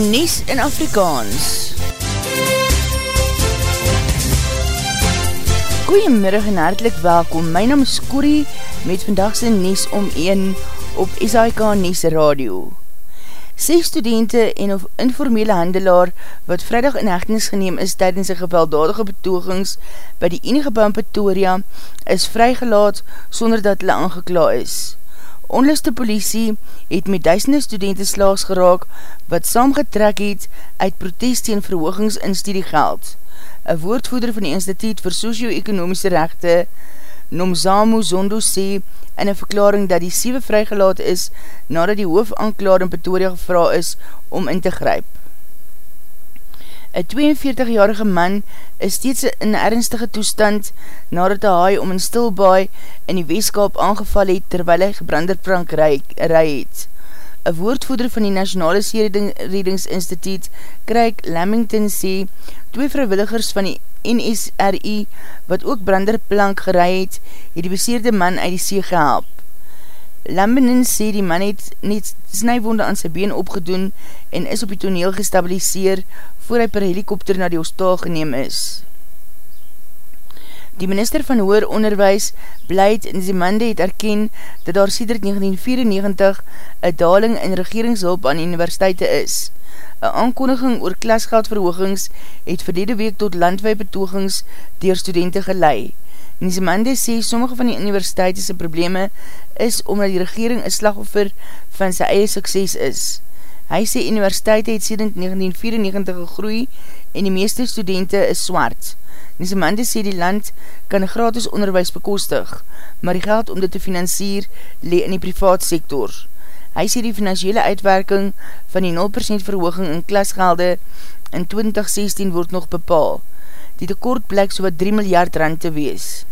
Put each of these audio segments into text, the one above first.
Nies in Afrikaans. Goeiemiddag en hartelijk welkom. My naam is Corrie met vandagse Nies om 1 op SAIK Nies Radio. Ses studenten en of informele handelaar wat vrijdag in hechtenis geneem is tydens die gewelddadige betogings by die enige baan Pretoria is vrygelaat sonder dat hulle aangekla is. Onluste politie het met duisende studenten slaags geraak wat saamgetrek het uit protest tegen verhoogings in studiegeld. Een woordvoeder van die Instituut vir Socio-Economische Rechte, Nomzamu Zondo sê in een verklaring dat die 7 vrygelaat is nadat die hoofanklaar in Pretoria gevra is om in te gryp. Een 42-jarige man is steeds in ernstige toestand nadat die haai om in stilbaai in die weeskap aangeval het terwyl hy gebranderprank rij het. Een woordvoeder van die Nationale Seeredingsinstituut, Craig Lamington, sê twee vrywilligers van die NSRI wat ook branderplank gerei het, het die beseerde man uit die see gehelp. Lambenin sê die man het net snijwonde aan sy been opgedoen en is op die toneel gestabiliseer voor hy per helikopter na die hostel geneem is. Die minister van Hoer Onderwijs, Blyd Nzimande, het erken dat daar sêdert 1994 een daling in regeringshulp aan universiteite is. Een aankondiging oor klasgeldverhoogings het verlede week tot landwij betogings dier studenten gelei. Nizimande sê sommige van die universiteitse probleme is omdat die regering een slagoffer van sy eie sukses is. Hy sê universiteit het sêdend 1994 gegroei en die meeste studenten is swart. Nizimande sê die land kan gratis onderwijs bekostig, maar die geld om dit te financier le in die privaat sektor. Hy sê die financiële uitwerking van die 0% verhooging in klasgelde in 2016 word nog bepaal. Die tekort blyk so wat 3 miljard rand te wees.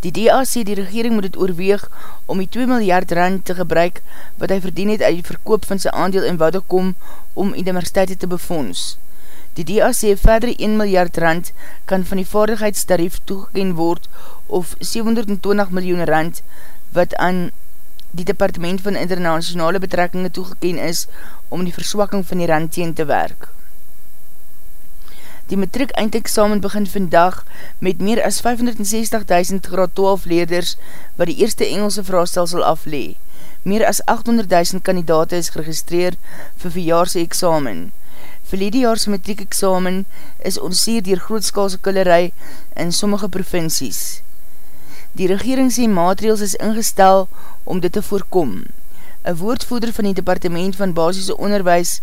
Die DA sê die regering moet het oorweeg om die 2 miljard rand te gebruik wat hy verdien het uit die verkoop van sy aandeel in Waddekom om universiteite te befonds. Die DA sê verdere 1 miljard rand kan van die vaardigheidstarief toegekend word of 720 miljoen rand wat aan die departement van internationale betrekkinge toegekend is om die verswakking van die rand teen te werk. Die matriek eindexamen begin vandag met meer as 560.000 graad 12 leerders wat die eerste Engelse vraagstelsel aflee. Meer as 800.000 kandidaten is geregistreer vir verjaarse examen. Verlede jaarse matriek examen is onseer dier grootskaalse kullerij in sommige provincies. Die regering sê maatregels is ingestel om dit te voorkom. Een woordvoeder van die departement van basisse onderwijs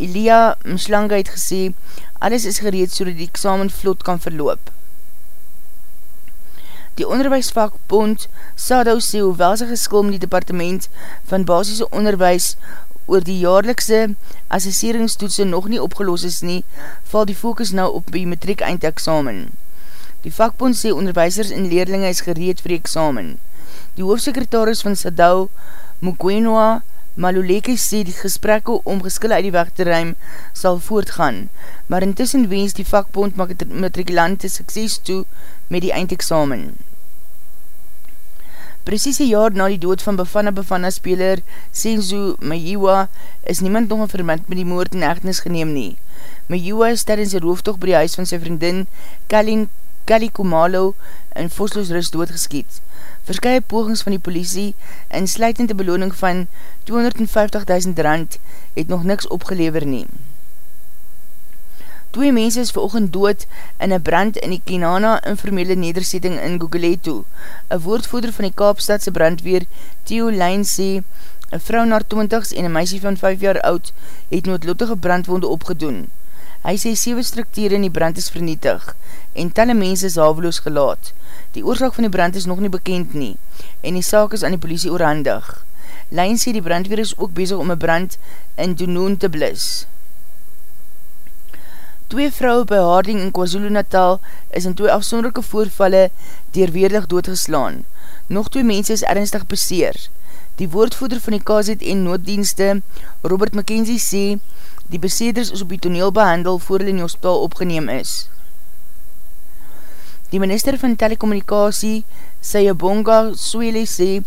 Elia Mslanga het gesê, alles is gereed so dat die examen vlot kan verloop. Die onderwijsvakbond Sadou sê hoewel sy geskil met die departement van basisse onderwijs oor die jaarlikse assesseringstoetse nog nie opgelos is nie, val die focus nou op die matriek eindexamen. Die vakbond sê onderwijsers en leerlinge is gereed vir die examen. Die hoofdsekretaris van Sadou, Mugwenoa, Maluleke sê die gesprekke om geskille uit die weg te ruim sal voortgaan, maar intussen wens die vakbond matrikulante sukses toe met die eindexamen. Precies een jaar na die dood van Bafana Bafana speler Senzo Mayiwa is niemand nog een vermint met die moord en echtenis geneem nie. Mayiwa is tijdens die rooftocht by die huis van sy vriendin Kali Kumalo in Vosloos Rus doodgeskiet verskye pogings van die politie en sluitende beloning van 250.000 rand het nog niks opgelever neem. Twee mense is veroogend dood in een brand in die Kenana informele nederzetting in Guguleto. Een woordvoeder van die Kaapstadse brandweer, Theo Lijn, sê, een vrou na 20s en een meisie van 5 jaar oud het noodlottige brandwonde opgedoen. Hy sê 7 structuur in die brand is vernietig en talle mense is haveloos gelaat. Die oorzaak van die brand is nog nie bekend nie en die saak is aan die politie oorhandig. Lijn sê die brandweer is ook bezig om een brand in Dunoon te blis. Twee vrouwe by Harding in KwaZulu Natal is in twee afsonderlijke voorvalle deerweerlig doodgeslaan. Nog twee mense is ernstig beseer. Die woordvoeder van die KZN nooddienste, Robert McKenzie, sê die beseerders is op die toneel behandel voor hulle in die hospitaal opgeneem is. Die minister van telekommunikasie, Sayabonga Swele sê,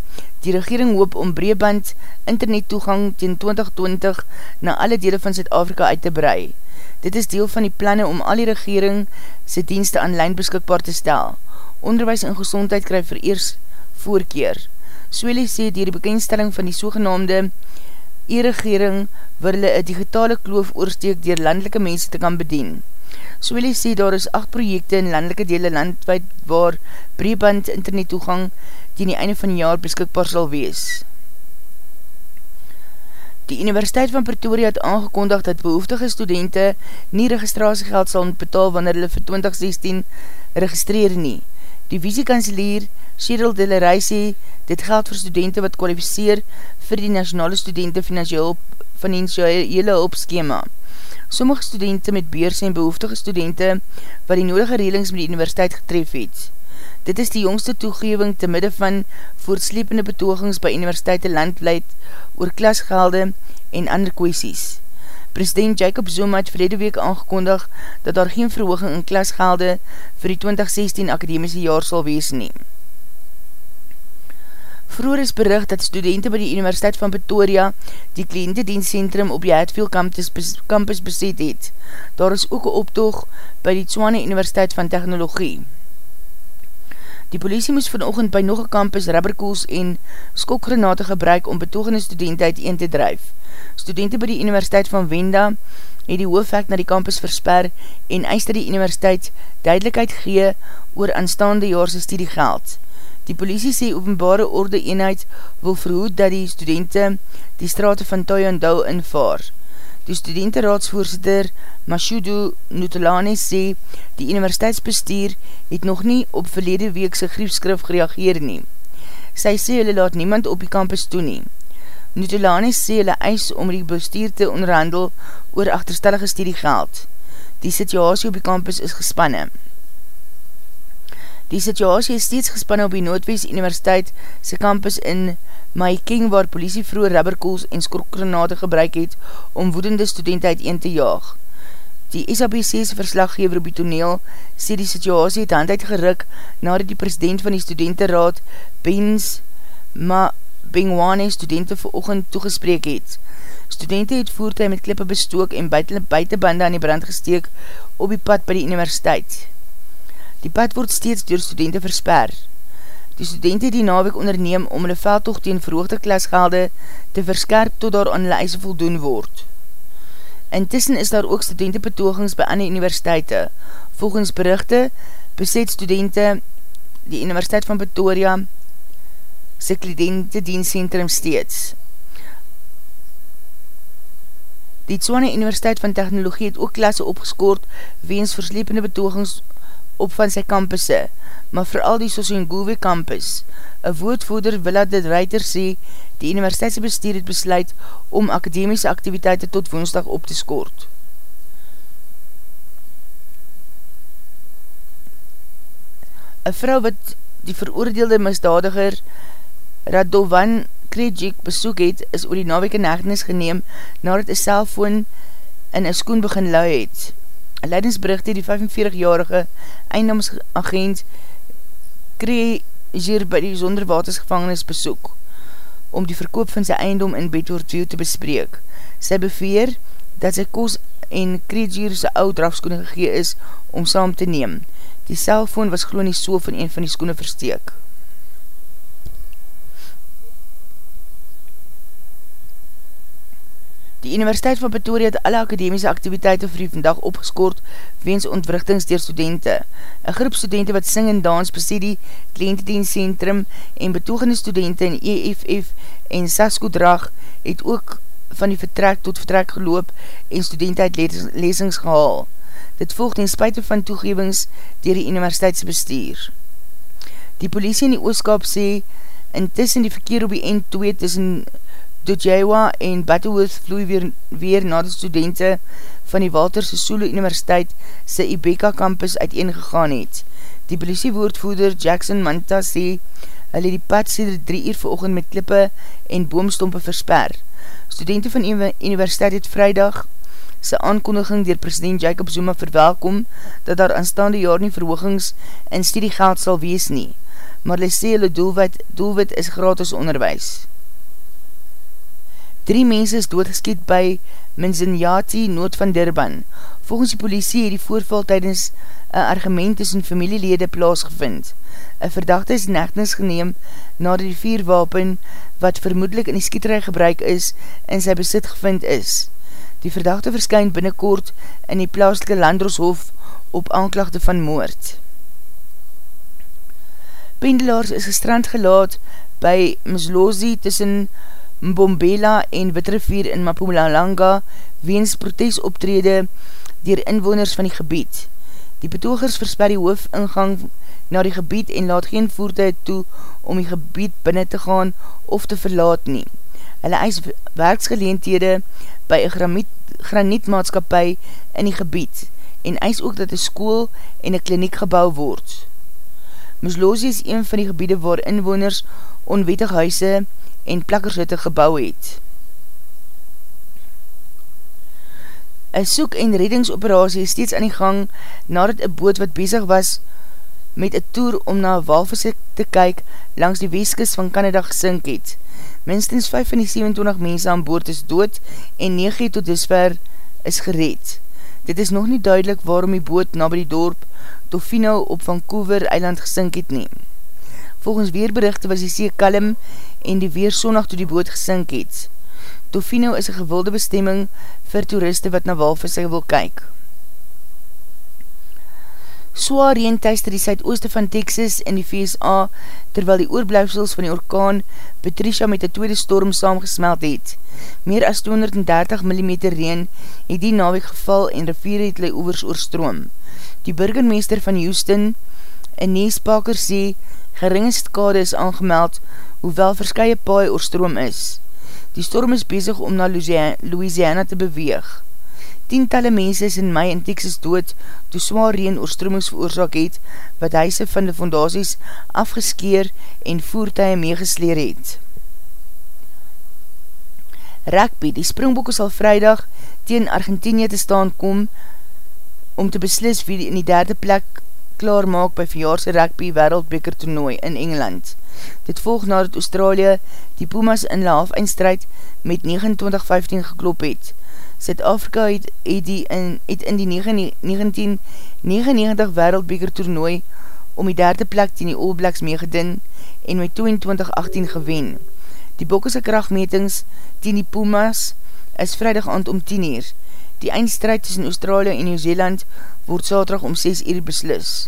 die regering hoop om breeband internet toegang ten 2020 na alle dele van Zuid-Afrika uit te brei. Dit is deel van die planne om al die regering sy dienste aanlijn beskikbaar te stel. Onderwijs en gezondheid krijg vereers voorkeer. Swele sê, dier die bekendstelling van die sogenaamde e-regering wil hulle een digitale kloof oorsteek dier landelike mense te kan bedien. So wil hy sê, daar is 8 projekte in landelike dele landwijd waar breeband internet toegang die in die einde van die jaar beskikbaar sal wees. Die Universiteit van Pretoria het aangekondig dat behoeftige studenten nie registratiegeld sal betaal wanneer hulle vir 2016 registreer nie. Die visiekanselier Cheryl Dillery sê, dit geld vir studenten wat kwalificeer vir die nationale studenten financiële hulpskema. Sommige studenten met beers en behoeftige studenten wat die nodige relings met die universiteit getref het. Dit is die jongste toegeving te midde van voortslepende betogings by universiteite landleid oor klasgelde en ander kwesties. President Jacob Zuma het verlede week aangekondig dat daar geen verhooging in klasgelde vir die 2016 akademiese jaar sal wees neem. Vroeger is bericht dat studenten by die Universiteit van Pretoria die kliëntedienstcentrum op die Hatfield campus, campus beset het. Daar is ook een optoog by die Tswane Universiteit van Technologie. Die politie moes vanochtend by nog een campus rubberkoels en skokgranate gebruik om betogende studenten uiteen te drijf. Studenten by die Universiteit van Wenda het die hoofdvek na die campus versper en eist dat die universiteit duidelijkheid gee oor aanstaande jaarse studiegeld. Die politie sê openbare orde eenheid wil verhoed dat die studenten die straten van Toyandou invaar. Die studentenraadsvoorzitter Mashudu Nutelane sê die universiteitsbestuur het nog nie op verlede weekse griefskrif gereageer nie. Sy sê hulle laat niemand op die campus toe nie. Nutelane sê hulle eis om die bestuur te onderhandel oor achterstellige studiegeld. Die situasie op die campus is gespanne. Die situasie is steeds gespanne op die Noordwest Universiteit sy campus in Maiking waar politie vroeger rubberkoels en skrokgranate gebruik het om woedende studenten uiteen te jaag. Die SABC's verslaggever op die toneel sê die situasie het hand uitgeruk nadat die president van die studentenraad Benz Ma Bengwane studenten vir oogend toegespreek het. Studenten het voertuig met klippe bestook en buitenbande aan die brand gesteek op die pad by die universiteit. Die pad word steeds door studenten versper. Die studenten die nawek onderneem om hulle veldtocht tegen verhoogde klasgelde te verskerp tot daar aan hulle eise voldoen word. Intussen is daar ook studentenbetogings by ander universiteite. Volgens berichte beset studenten die Universiteit van Pretoria sy klidentendienstcentrum steeds. Die Tswane Universiteit van Technologie het ook klasse opgeskoord weens verslepende betogings op van sy kampusse, maar vooral die Sosengouwe campus. Een woordvoerder Willa de Reiter sê, die universiteitsbestuur het besluit om akademiese activiteite tot woensdag op te skoort. Een vrou wat die veroordeelde misdadiger Radovan Krejik besoek het, is oor die naweke negnis geneem nadat een cellfoon in een skoen begin lui het. Een leidingsbericht het die 45-jarige eindamsagent Kreegier by die zonderwatersgevangenis besoek om die verkoop van sy eindom in Bedfordview te bespreek. Sy beveer dat sy kos en Kreegier sy oud drafskoene gegee is om saam te neem. Die cellfoon was gewoon nie so van een van die skoene versteek. Die Universiteit van Pretoria het alle akademiese activiteite vir die vandag opgeskoord weens ontwrichtings dier studenten. Een groep studenten wat sing en dans besie die klientedienstcentrum en betoegende studenten in EFF en Sasko Drag het ook van die vertrek tot vertrek geloop en studenten uit lesings gehaal. Dit volgt in spuite van toegevings dier die universiteitsbestuur. Die politie in die ooskap sê intussen die verkeer op die N2 tussen Dojewa en Battleworth vloei weer, weer na die studenten van die Walter Sisulu Universiteit sy Ibeka campus uiteengegaan het. Die politiewoordvoerder Jackson Manta sê, hulle die pad sê drie uur veroogend met klippe en boomstompe versper. Studenten van die universiteit het vrijdag sy aankondiging dier president Jacob Zuma verwelkom dat daar aanstaande jaar nie verhoogings in studiegeld sal wees nie, maar hulle sê hulle doelwit, doelwit is gratis onderwijs. Drie mense is doodgeskiet by Minzinyati, nood van Durban. Volgens die politie het die voorval tydens een argument tussen familielede plaasgevind. Een verdachte is nechtens geneem na die vierwapen wat vermoedelijk in die skieterij gebruik is en sy besit gevind is. Die verdachte verskyn binnenkort in die plaaslike landroshof op aanklachte van moord. Pendelaars is gestrand gelaat by Mslozi tussen Mbombela en Witrivier in Mapumalanga weens protesoptrede dier inwoners van die gebied. Die betogers versper die hoofingang na die gebied en laat geen voertuig toe om die gebied binnen te gaan of te verlaat nie. Hulle eis werksgeleenthede by een granietmaatskapie in die gebied en eis ook dat een school en een kliniek gebouw word. Muslosie is een van die gebiede waar inwoners onwettig huise en plakkershutte gebouw het. Een soek- en reddingsoperatie is steeds aan die gang nadat een boot wat bezig was met een toer om na een walvisie te kyk langs die weeskis van Canada gesink het. Minstens 5 van die 27 mense aan boord is dood en 9 tot disver is gereed. Dit is nog nie duidelik waarom die boot na by die dorp Tofino op Vancouver eiland gesink het neem. Volgens weerberichte was die see kalm en die weer sondag toe die boot gesink het. Tofino is een gewilde bestemming vir toeriste wat na walvisse wil kyk. Soa reen thuis die suidooste van Texas in die VSA terwyl die oorblijfsels van die orkaan Patricia met die tweede storm saamgesmeld het. Meer as 230 mm reen het die nawek geval en rivier het hulle oevers oorstroom. Die burgermeester van Houston, Ines Parker, sê geringe skade is aangemeld, hoewel verskye paai oorstroom is. Die storm is bezig om na Louisiana te beweeg. Tientalle mense is in mei in Texas dood toe zwaar reen oorstromings veroorzaak het, wat huise van de fondaties afgeskeer en voertuie meegesleer het. Rugby, die springbokke sal vrijdag teen Argentinië te staan kom om te beslis wie die in die derde plek klaar maak by verjaarse rugby wereldbeker toernooi in Engeland. Dit volg nadat Australië die Pumas in la half-eindstrijd met 29-15 geklop het. Zuid-Afrika het, het, in, het in die 1999 wereldbeker toernooi om die derde plek teen die All Blacks meegedin en met 22-18 gewen. Die bokkese krachtmetings teen die Pumas is vrijdag aand om 10 uur. Die eindstrijd tussen Australië en Nieuw-Zeeland word saterdag om 6 uur beslis.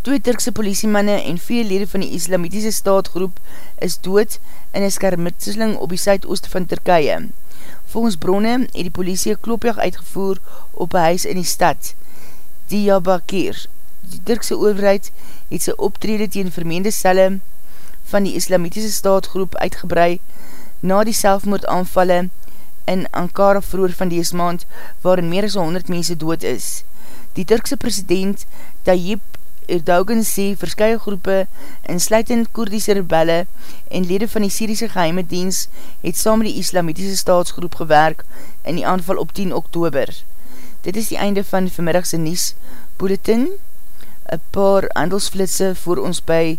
Twee Turkse politiemanne en vier lede van die islamitiese staatgroep is dood in een skermitseling op die suidoost van Turkije. Volgens bronne het die politie klopjag uitgevoer op een huis in die stad, Diyabakir. Die Turkse overheid het sy optrede teen vermeende selle van die islamitiese staatgroep uitgebrei na die selfmoordaanvalle in Ankara vroer van die maand, waarin meer as 100 mense dood is. Die Turkse president Tayyip Erdogan sê verskye groepe, insluitend Koerdiese rebelle en lede van die Syriese geheime diens, het saam met die Islamitiese staatsgroep gewerk in die aanval op 10 oktober. Dit is die einde van vanmiddagse Nies Bulletin, een paar handelsflitse voor ons by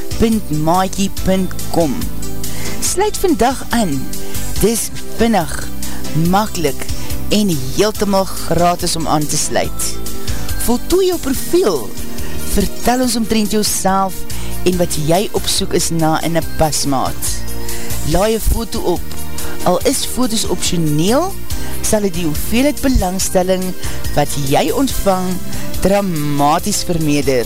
www.maakie.com Sluit vandag aan. Dis vinnig, makkelijk en heeltemal gratis om aan te sluit. Voltooi jou profiel. Vertel ons omtrent jou en wat jy opsoek is na in een pasmaat. Laai een foto op Al is foto's optioneel, sal het die hoeveelheid belangstelling wat jy ontvang dramatisch vermeder.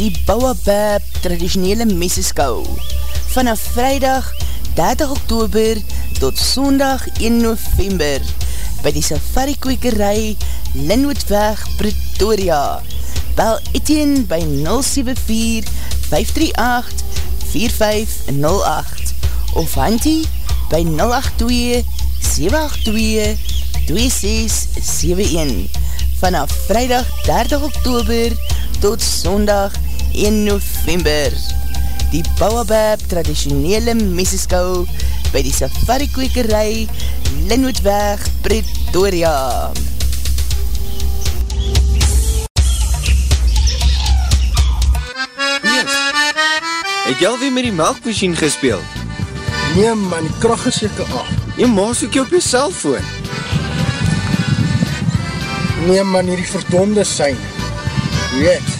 Die Bouwabab traditionele meseskou vanaf vrijdag 30 oktober tot sondag 1 november by die safari kwekerij Linwoodweg Pretoria. Bel Etienne by 074-538-4508 of Hantie by 082-782-2671 vanaf vrijdag 30 oktober tot sondag 1 november. Die Bouwabab traditionele meseskou by die safari kwekerij Linwoodweg, Pretoria. Niels, het jy alweer met die melkmachine gespeeld? Nee man, die kracht is jyke af. Jy maas ook jy op jy cellfoon. Nee man, hier die verdonde sein. Weet,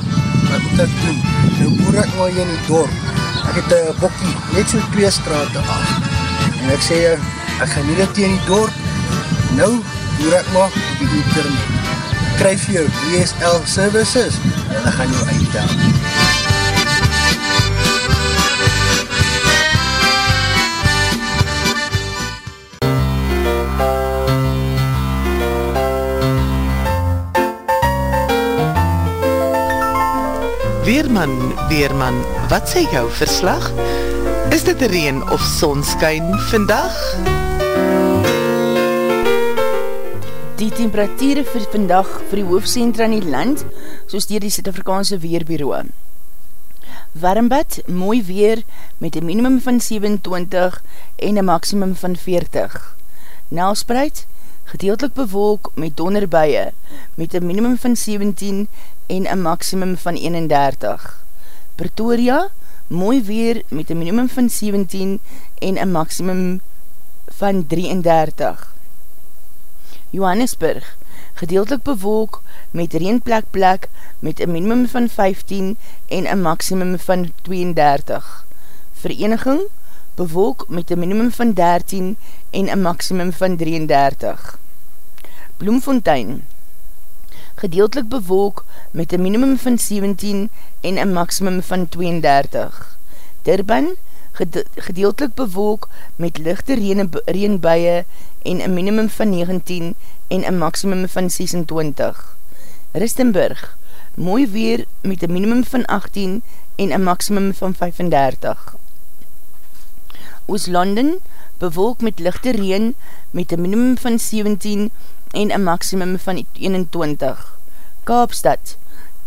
wat moet ek doen? Nou boer ek maar hier in die dorp, ek het een bokkie, net so twee straten af. En ek sê ek gaan nie dit in die dorp, nou hoor ek maar op die internet. Kryf jou DSL services en ek gaan jou uitdaan. Weerman, wat sê jou verslag? Is dit reen of sonskyn vandag? Die temperatuur vir vandag vir die hoofdcentra in die land, soos dier die Suid-Afrikaanse Weerbureau. Warmbad, mooi weer met een minimum van 27 en een maximum van 40. Nelspreid, gedeeltelik bewolk met donderbuie met een minimum van 17 en een maximum van 31. Pretoria, mooi weer met een minimum van 17 en een maximum van 33. Johannesburg, gedeeltelik bewolk met reenplek plek met een minimum van 15 en een maximum van 32. Vereniging, bewolk met een minimum van 13 en een maximum van 33. Bloemfontein, gedeeltelik bewolk met een minimum van 17 en een maximum van 32. Durban, gedeeltelik bewolk met lichte reenbuie en een minimum van 19 en een maximum van 26. Ristenburg, mooi weer met een minimum van 18 en een maximum van 35. Ooslanden bewolk met lichte reen met een minimum van 17 en een maximum van 21. Kaapstad,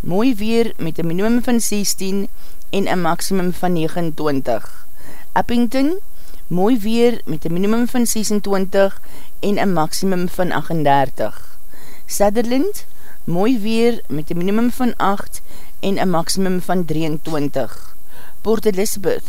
mooi weer met een minimum van 16 en een maximum van 29. Eppington, mooi weer met een minimum van 26 en een maximum van 38. Sutherland, mooi weer met een minimum van 8 en een maximum van 23. Port Elizabeth,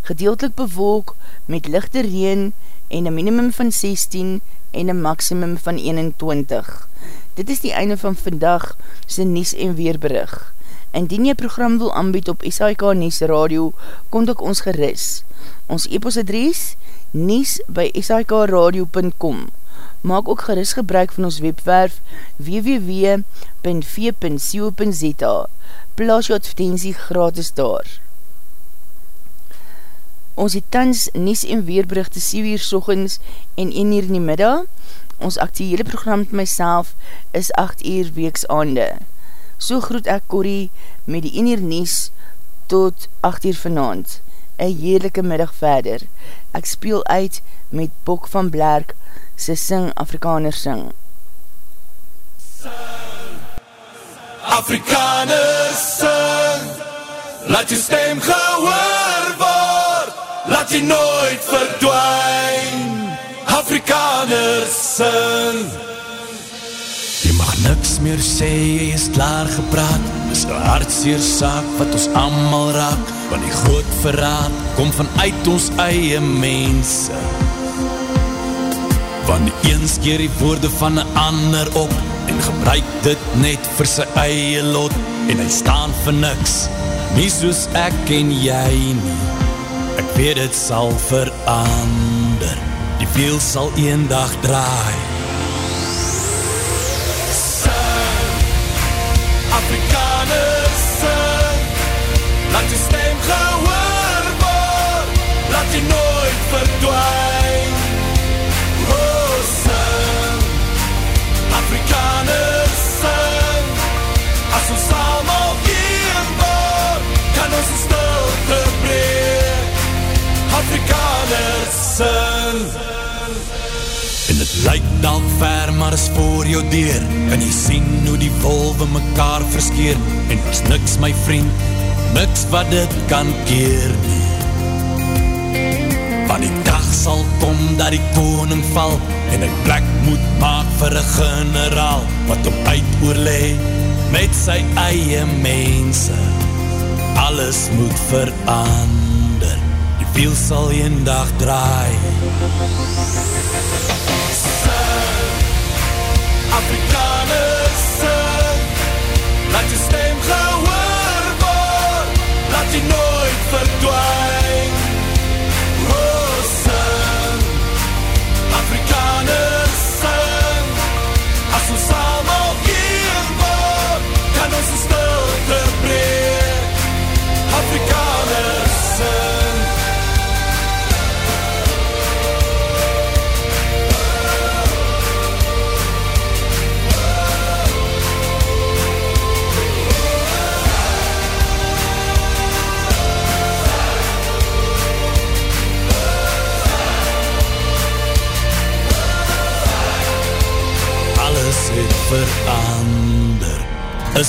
gedeeltelik bewolk met lichte reen en een minimum van 16 en een maximum van 21. Dit is die einde van vandag sy Nies en Weerberig. Indien jy program wil aanbied op SAIK Nies Radio, kontak ons geris. Ons e-postadries nies by sikradio.com Maak ook geris gebruik van ons webwerf www.v.co.za Plaas jou advertentie gratis daar. Ons het tans Nies en Weerberichte 7 uur sochens en 1 uur in die middag. Ons actiehele program met myself is 8 uur weeks aande. So groet ek Corrie met die 1 uur Nies tot 8 uur vanavond een heerlijke middag verder. Ek speel uit met Bok van Blerk, sy sing Afrikaners sing. Afrikaners sing, laat jy stem gehoor laat jy nooit verdwijn. Afrikaners sing, Jy mag niks meer sê, jy is klaar gepraat. Dis een hartseer saak wat ons allemaal raak Want die groot verraad kom vanuit ons eie mense. Want die eens keer die woorde van een ander op En gebruik dit net vir sy eie lot. En hy staan vir niks, nie soos ek en jy nie Ek weet het sal verander. Die wiel sal een dag draai Afrikaners sing Laat jy Afrikaners sing. En het lyk dalk ver, maar is voor jou deur. Kan jy sien hoe die wolwe mekaar verskeer? En was niks my vriend, niks wat dit kan keer nie. Want die dag sal kom dat die koning val En hy plek moet maak vir een generaal Wat om uit oorlee met sy eie mense. Alles moet verander wiel sal een dag draai. Afrikaners sing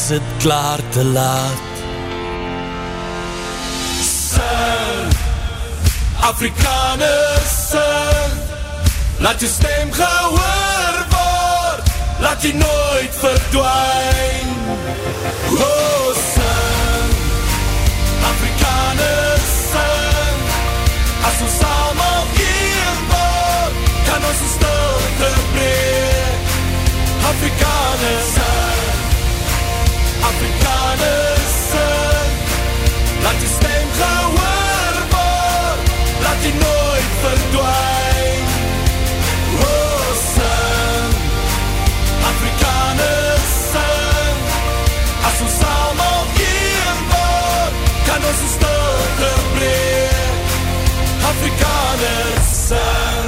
Het klaar te laat. Sing Afrikaners sing Laat jy stem gehoor word Laat jy nooit verdwijn Oh sing Afrikaners sing As ons allemaal een word Kan ons in stilte breek Afrikaners sing Afrikaners sing Laat jy stem gehoor word Laat jy nooit verdwijn Oh sing Afrikaners sing As ons allemaal een word Kan ons in stilte breek Afrikaners sing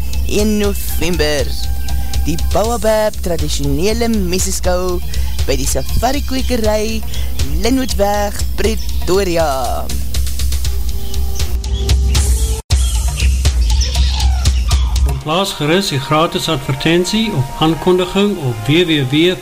1 November. Die Bouwabab traditionele meseskou by die safari kwekerij Linwoodweg, Pretoria. Plaas geris die gratis advertentie of aankondiging op www.v.co.za